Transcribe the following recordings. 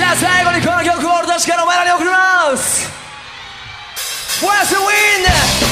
じゃあ最後にこの曲を俺たちからお前らに送ります West wind?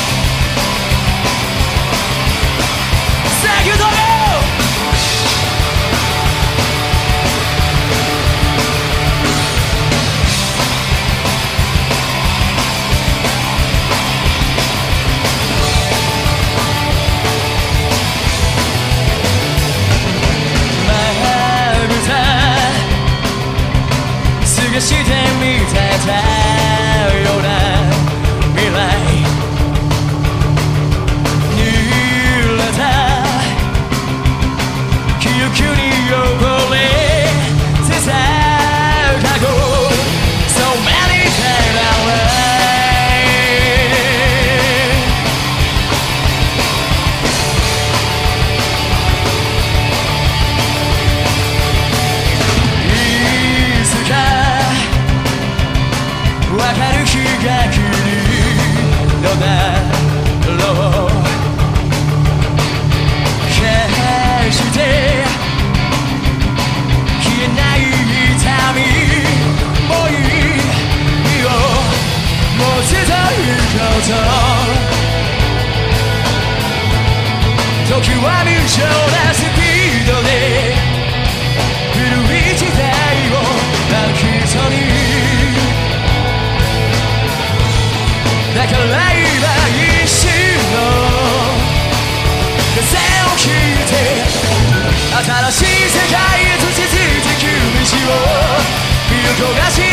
時は無情なスピードで古い時代を泣きそうにだから今一瞬の風を聞いて新しい世界へと続く道を見逃し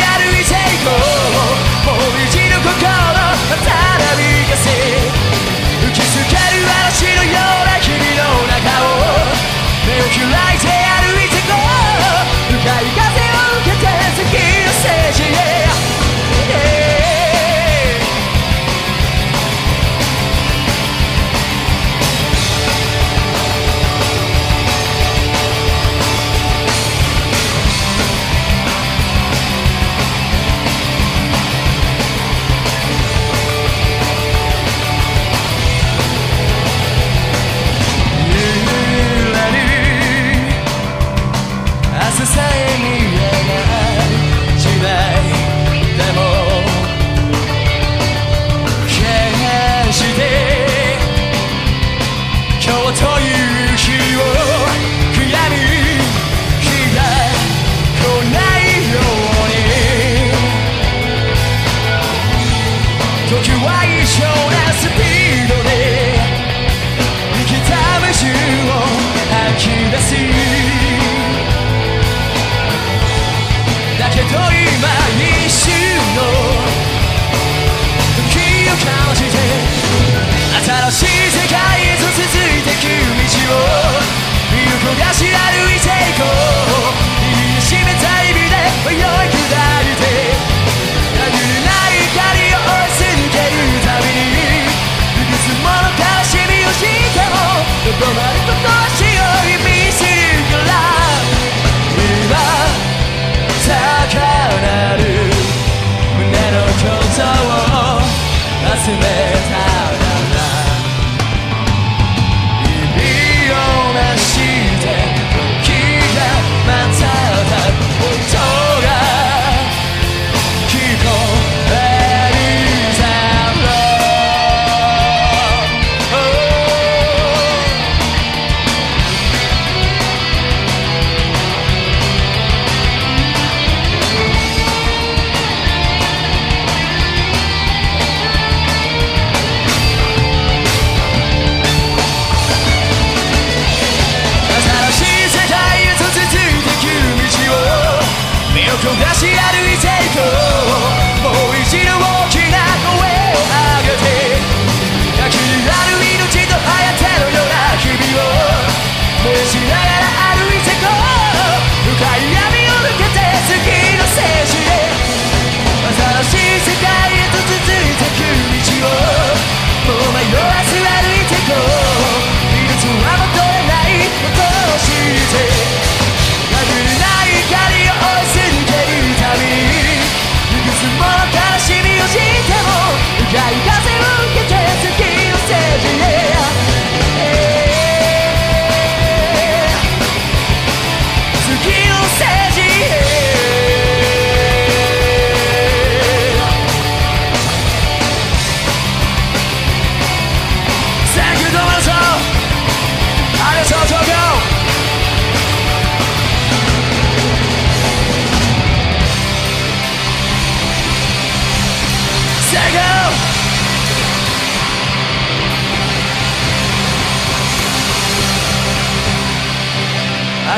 楽しい世界へと続いてく道を見る子が知らぬいていこう握りしめた指で泳い下りて殴れない。光を追い続けるたびにいくすもの悲しみをしてもどこまでとどしを意味するから今高鳴る胸の胸像を集めた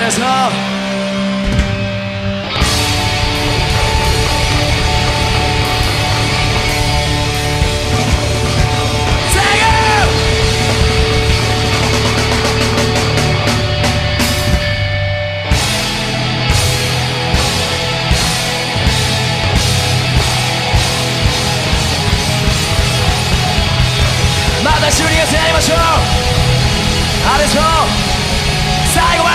また12月に会ましょう。あれでしょう最後